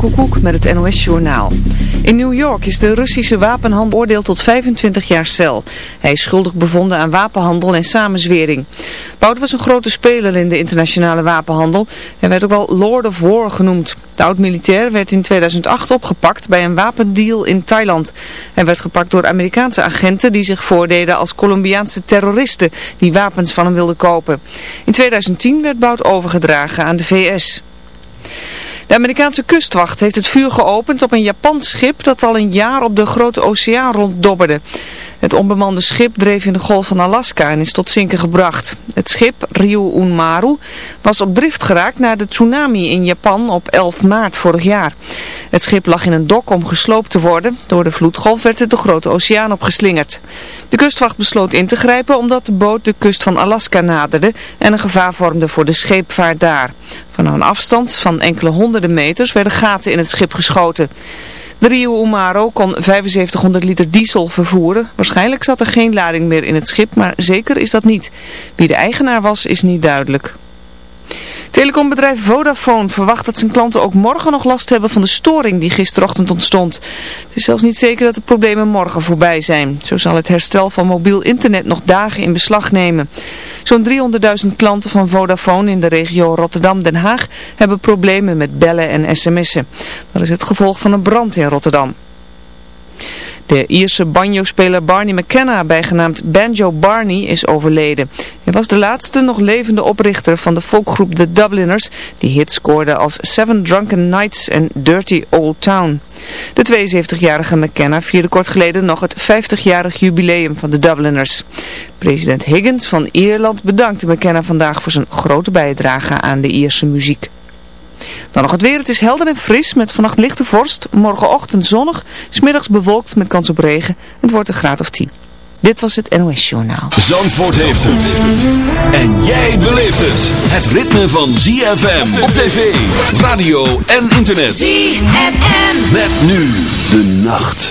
Koekoek met het NOS-journaal. In New York is de Russische wapenhandel oordeeld tot 25 jaar cel. Hij is schuldig bevonden aan wapenhandel en samenzwering. Bout was een grote speler in de internationale wapenhandel. Hij werd ook wel Lord of War genoemd. De oud-militair werd in 2008 opgepakt bij een wapendeal in Thailand. Hij werd gepakt door Amerikaanse agenten die zich voordeden als Colombiaanse terroristen die wapens van hem wilden kopen. In 2010 werd Bout overgedragen aan de VS. De Amerikaanse kustwacht heeft het vuur geopend op een Japans schip dat al een jaar op de grote oceaan ronddobberde. Het onbemande schip dreef in de golf van Alaska en is tot zinken gebracht. Het schip Ryu Unmaru was op drift geraakt na de tsunami in Japan op 11 maart vorig jaar. Het schip lag in een dok om gesloopt te worden. Door de vloedgolf werd het de grote oceaan opgeslingerd. De kustwacht besloot in te grijpen omdat de boot de kust van Alaska naderde en een gevaar vormde voor de scheepvaart daar. Van een afstand van enkele honderden meters werden gaten in het schip geschoten. De Rio Umaro kon 7500 liter diesel vervoeren. Waarschijnlijk zat er geen lading meer in het schip, maar zeker is dat niet. Wie de eigenaar was, is niet duidelijk. Telecombedrijf Vodafone verwacht dat zijn klanten ook morgen nog last hebben van de storing die gisterochtend ontstond. Het is zelfs niet zeker dat de problemen morgen voorbij zijn. Zo zal het herstel van mobiel internet nog dagen in beslag nemen. Zo'n 300.000 klanten van Vodafone in de regio Rotterdam-Den Haag hebben problemen met bellen en sms'en. Dat is het gevolg van een brand in Rotterdam. De Ierse banjo-speler Barney McKenna, bijgenaamd Banjo Barney, is overleden. Hij was de laatste nog levende oprichter van de folkgroep The Dubliners, die hits scoorde als Seven Drunken Nights en Dirty Old Town. De 72-jarige McKenna vierde kort geleden nog het 50-jarig jubileum van de Dubliners. President Higgins van Ierland bedankte McKenna vandaag voor zijn grote bijdrage aan de Ierse muziek. Dan nog het weer. Het is helder en fris met vannacht lichte vorst. Morgenochtend zonnig. Smiddags bewolkt met kans op regen. Het wordt een graad of 10. Dit was het NOS Journaal. Zandvoort heeft het. En jij beleeft het. Het ritme van ZFM op tv, radio en internet. ZFM. Met nu de nacht.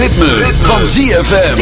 Ritme, van. ZFM.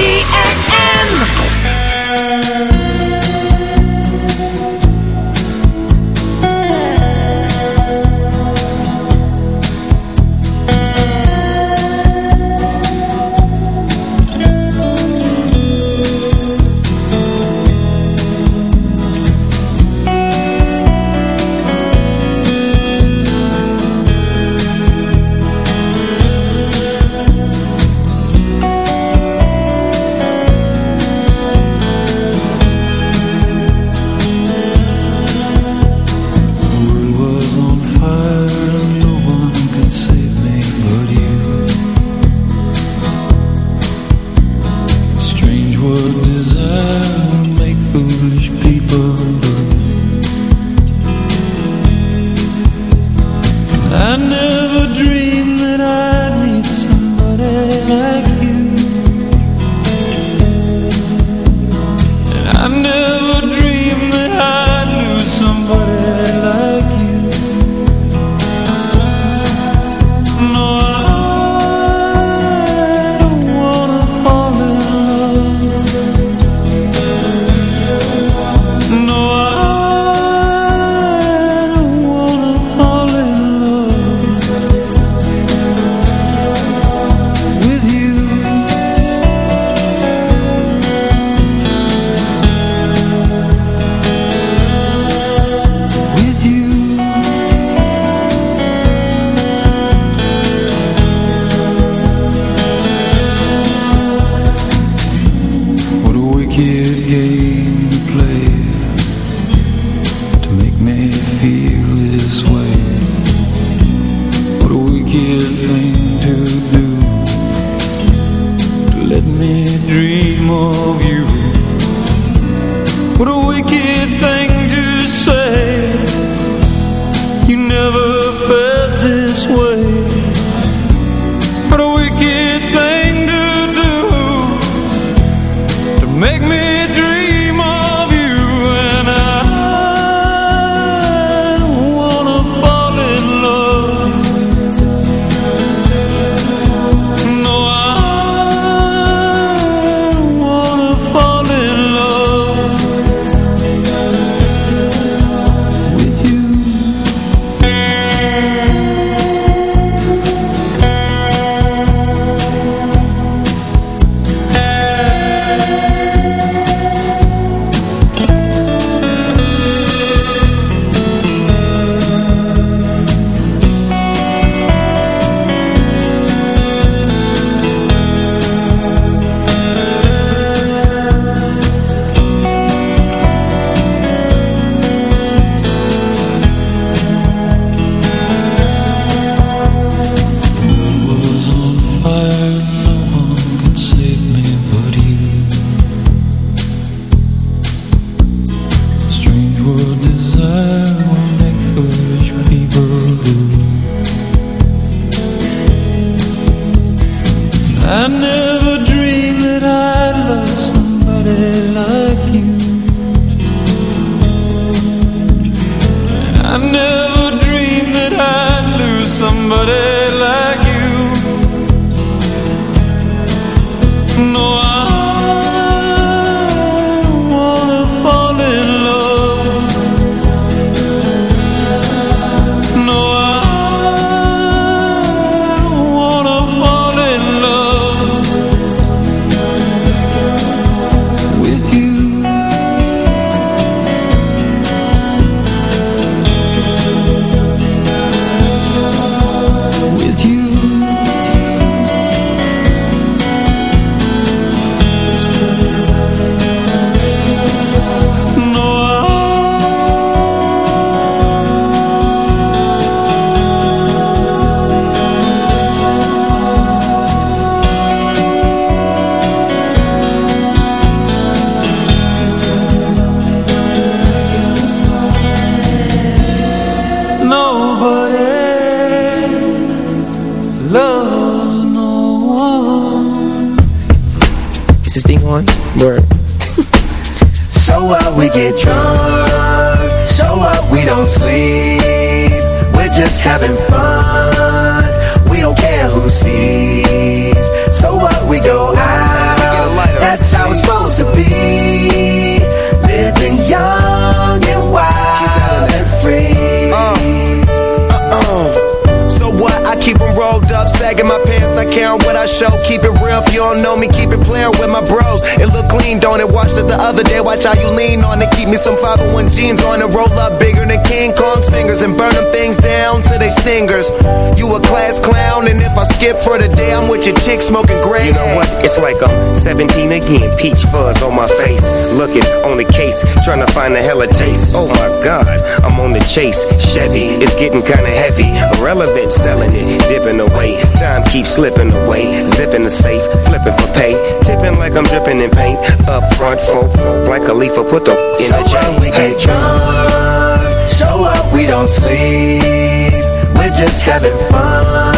17 again. Peach fuzz on my face. Looking on the case, trying to find a hella taste. Oh my god, I'm on the chase. Chevy, it's getting kinda heavy. Irrelevant, selling it, dipping away. Time keeps slipping away. Zipping the safe, flipping for pay. Tipping like I'm dripping in paint. Up front, folk, like a leaf, put the in so the chain. when we get drunk, show up, we don't sleep. We're just having fun.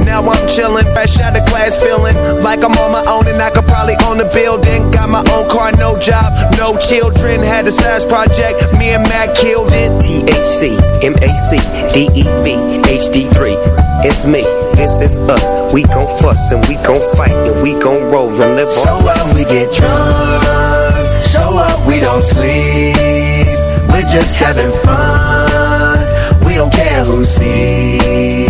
now I'm chillin', fresh out of class, feeling like I'm on my own and I could probably own a building. Got my own car, no job, no children. Had a size project, me and Mac killed it. THC, MAC, DEV, HD3. It's me, this is us. We gon' fuss and we gon' fight and we gon' roll and live So on. what? We get drunk. So up, we don't sleep. We're just having fun. We don't care who sees.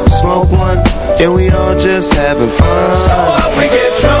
just having fun. So up, we get drunk.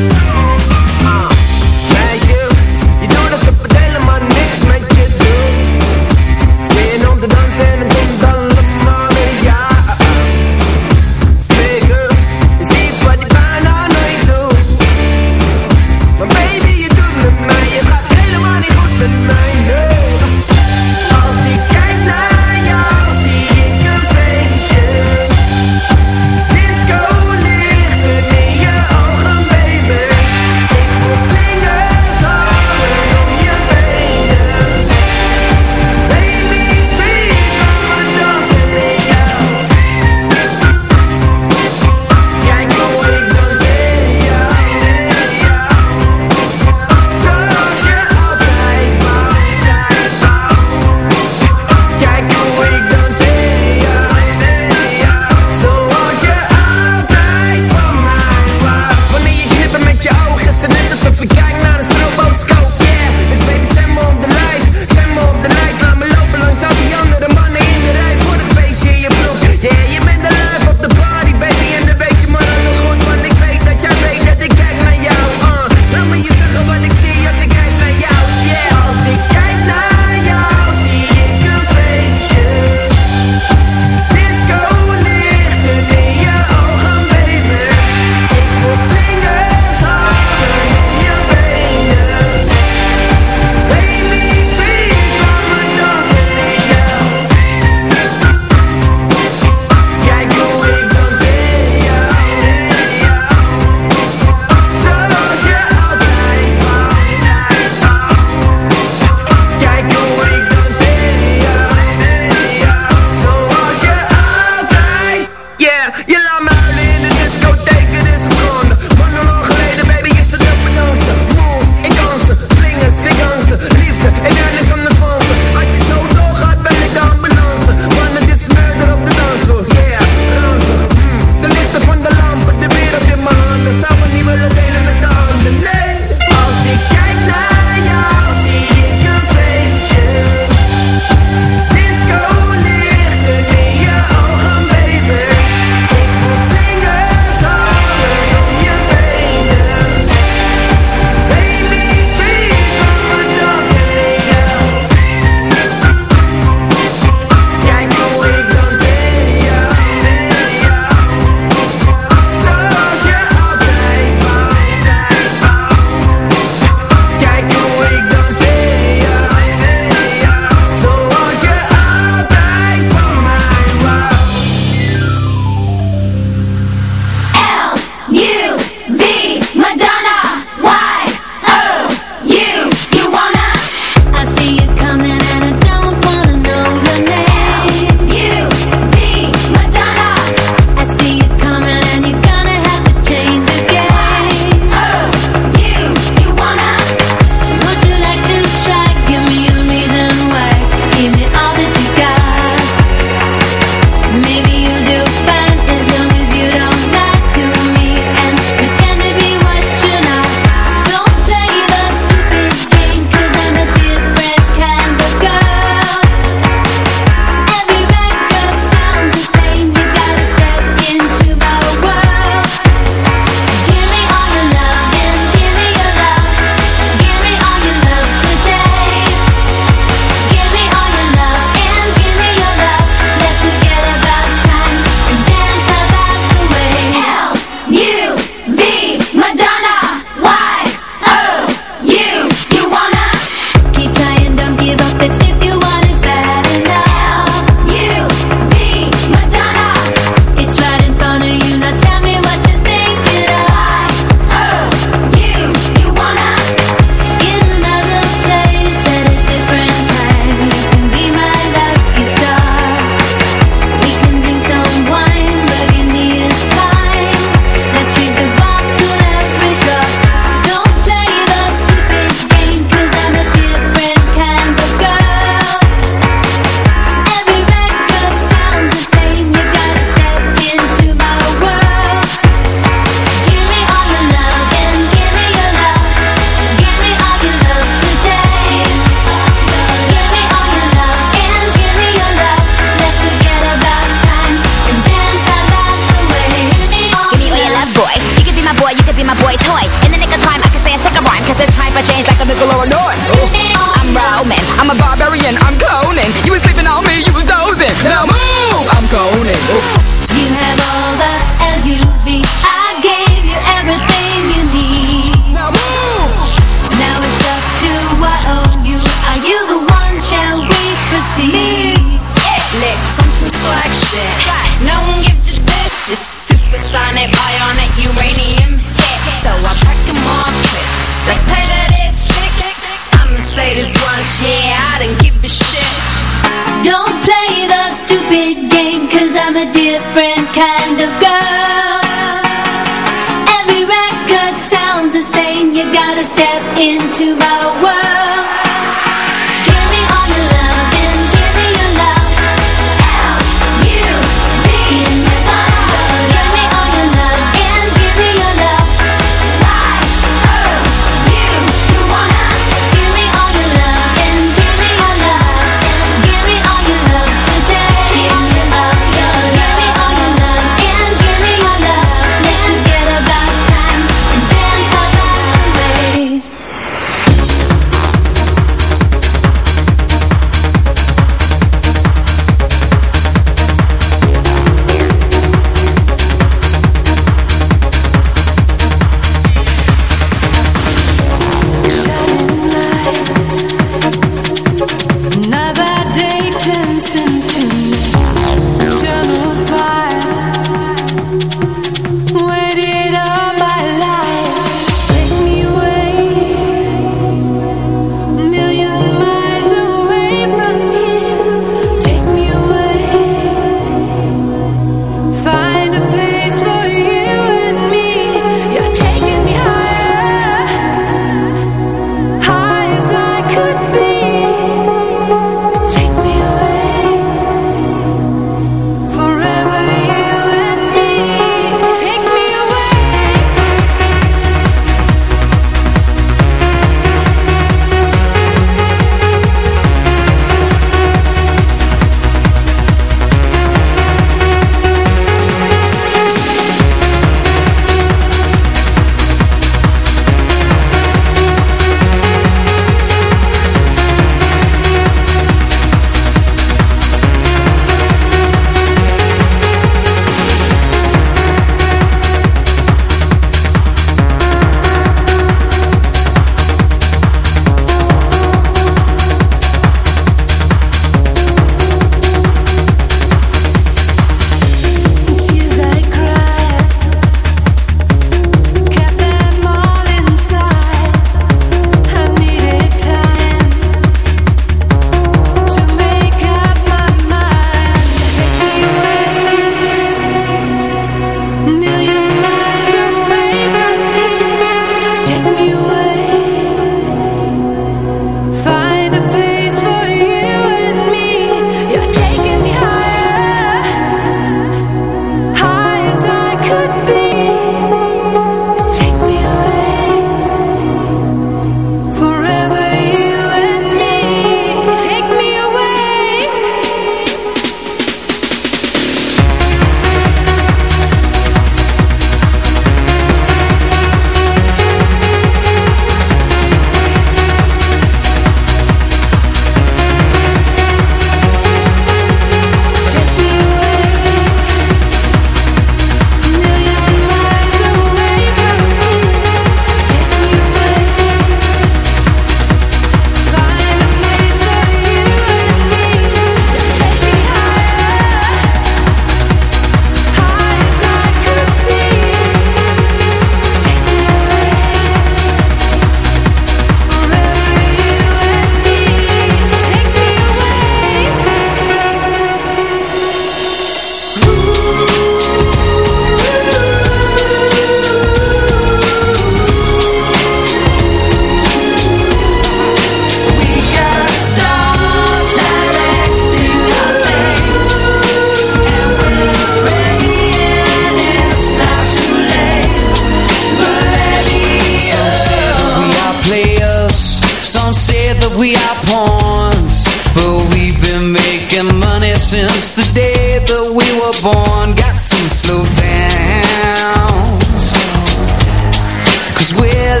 We're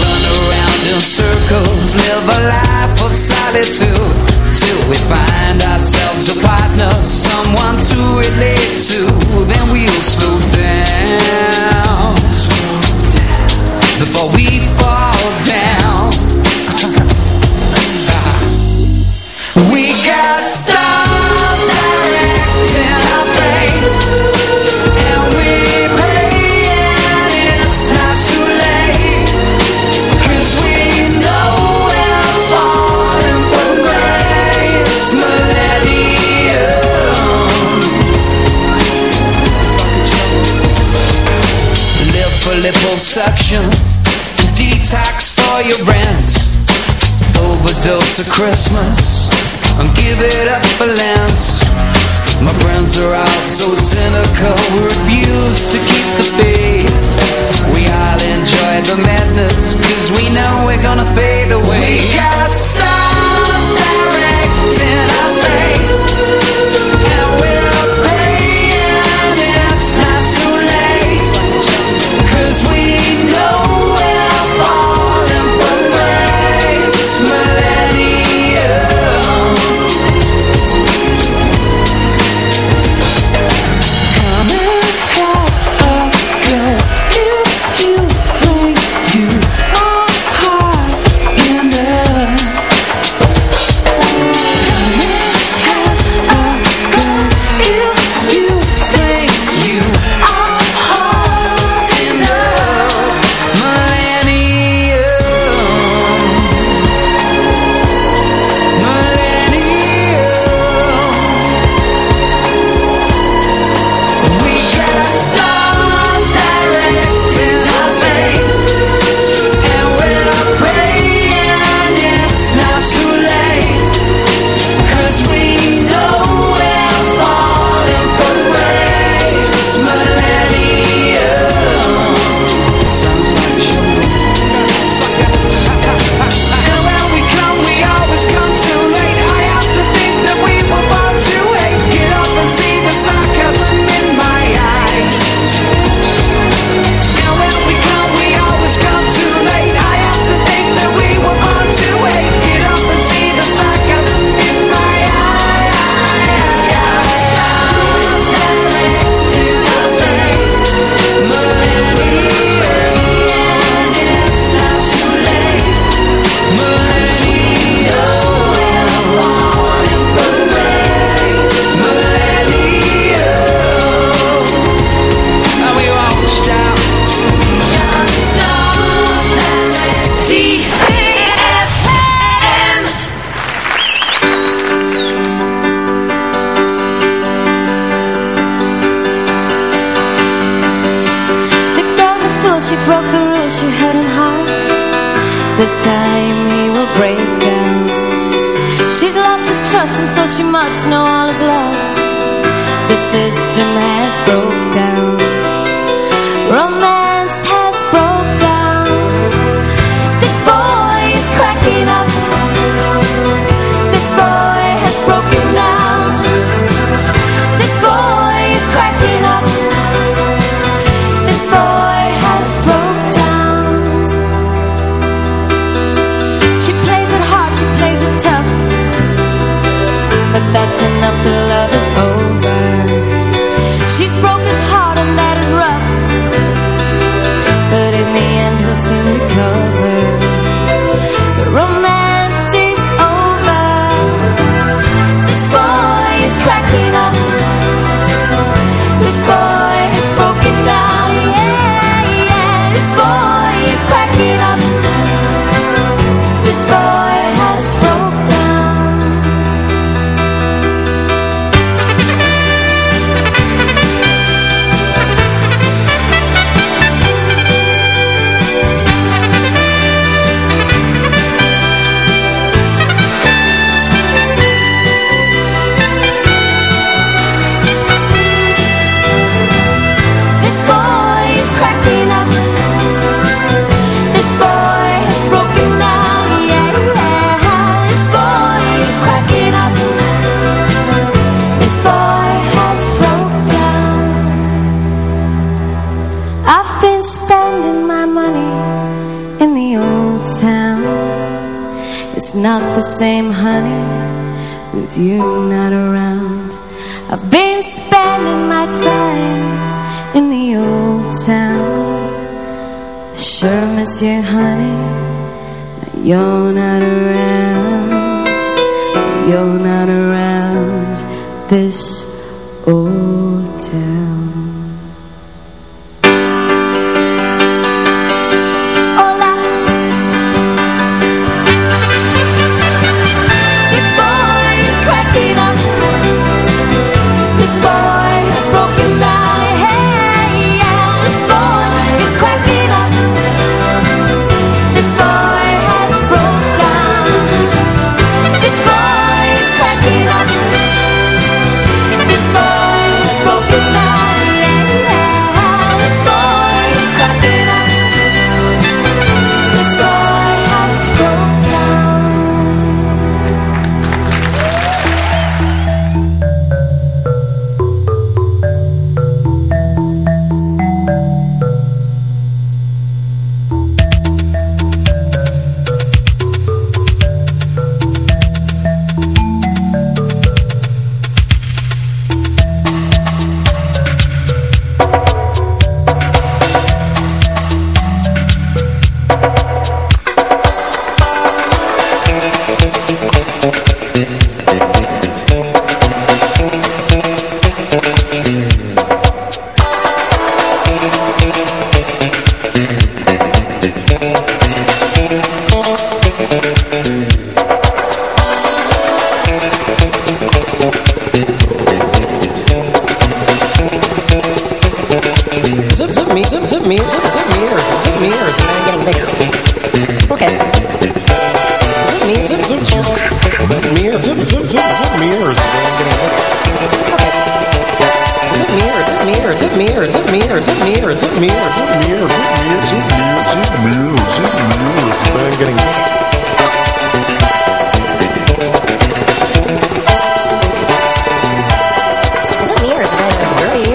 Run around in circles Live a life of solitude. Till we find ourselves a partner Someone to relate to. Then we'll slow down. It's a Christmas.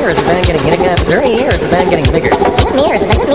Is the band getting bigger? Is there any mirrors have getting bigger? What mirrors have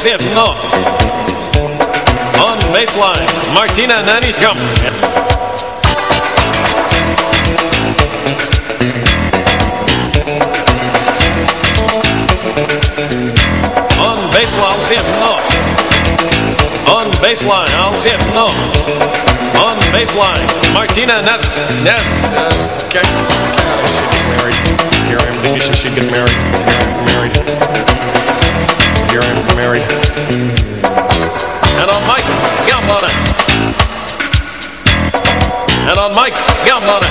as if not. On baseline, Martina Nani's coming. On baseline, as if not. On baseline, I'll see if No. On baseline, Martina Nani. Nan, uh, okay. She should get married. Here I am thinking she should get married. And on Mike Gambana. And on Mike Gambana.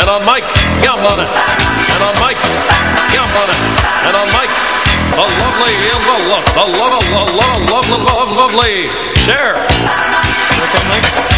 And on Mike Gambana. And on Mike Gambana. And on Mike, the lovely, the love, the love, the love, the love, lovely, lovely, share. Here come Mike.